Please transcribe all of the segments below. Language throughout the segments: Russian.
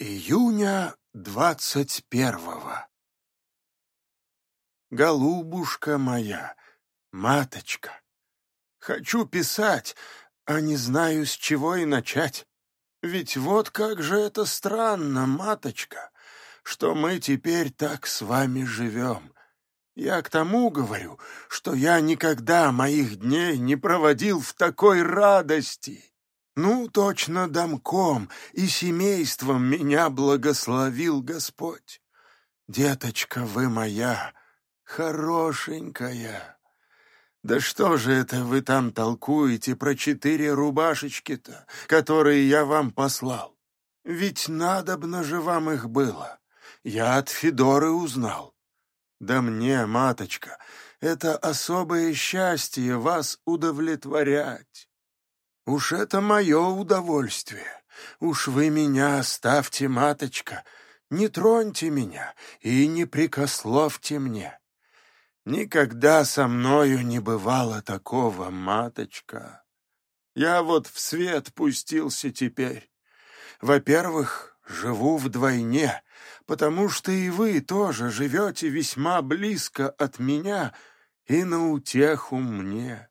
Июня двадцать первого. Голубушка моя, маточка, хочу писать, а не знаю, с чего и начать. Ведь вот как же это странно, маточка, что мы теперь так с вами живем. Я к тому говорю, что я никогда моих дней не проводил в такой радости. Ну, точно домком и семейством меня благословил Господь. Деточка вы моя, хорошенькая. Да что же это вы там толкуете про четыре рубашечки-то, которые я вам послал? Ведь надобно же вам их было. Я от Федоры узнал. Да мне, маточка, это особое счастье вас удовлетворять. Уж это мое удовольствие. Уж вы меня оставьте, маточка, не троньте меня и не прикословьте мне. Никогда со мною не бывало такого, маточка. Я вот в свет пустился теперь. Во-первых, живу вдвойне, потому что и вы тоже живете весьма близко от меня и на утеху мне.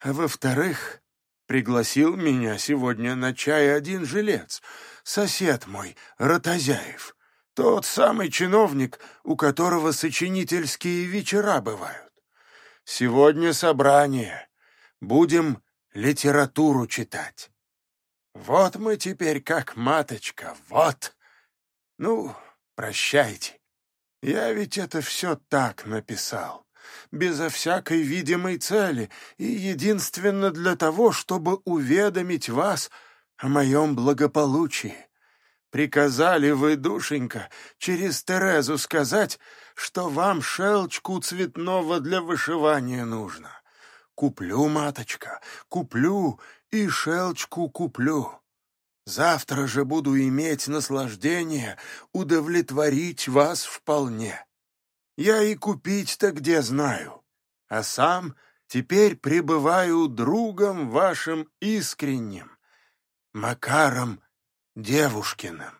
А во-вторых, Пригласил меня сегодня на чай один жилец, сосед мой, Ротозяев, тот самый чиновник, у которого сочинительские вечера бывают. Сегодня собрание, будем литературу читать. Вот мы теперь как маточка, вот. Ну, прощайте. Я ведь это все так написал безо всякой видимой цели и единственно для того, чтобы уведомить вас о моем благополучии. Приказали вы, душенька, через Терезу сказать, что вам шелчку цветного для вышивания нужно. Куплю, маточка, куплю и шелчку куплю. Завтра же буду иметь наслаждение удовлетворить вас вполне. Я и купить-то где знаю, а сам теперь пребываю другом вашим искренним, Макаром Девушкиным.